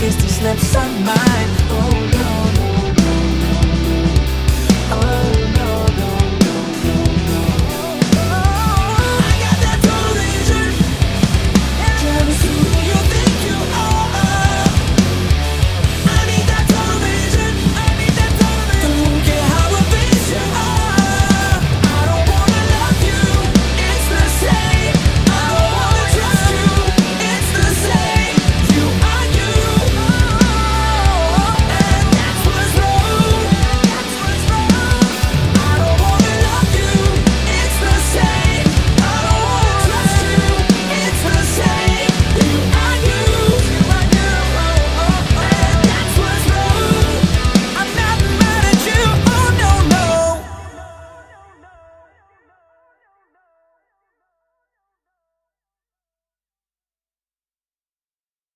Misty slips on my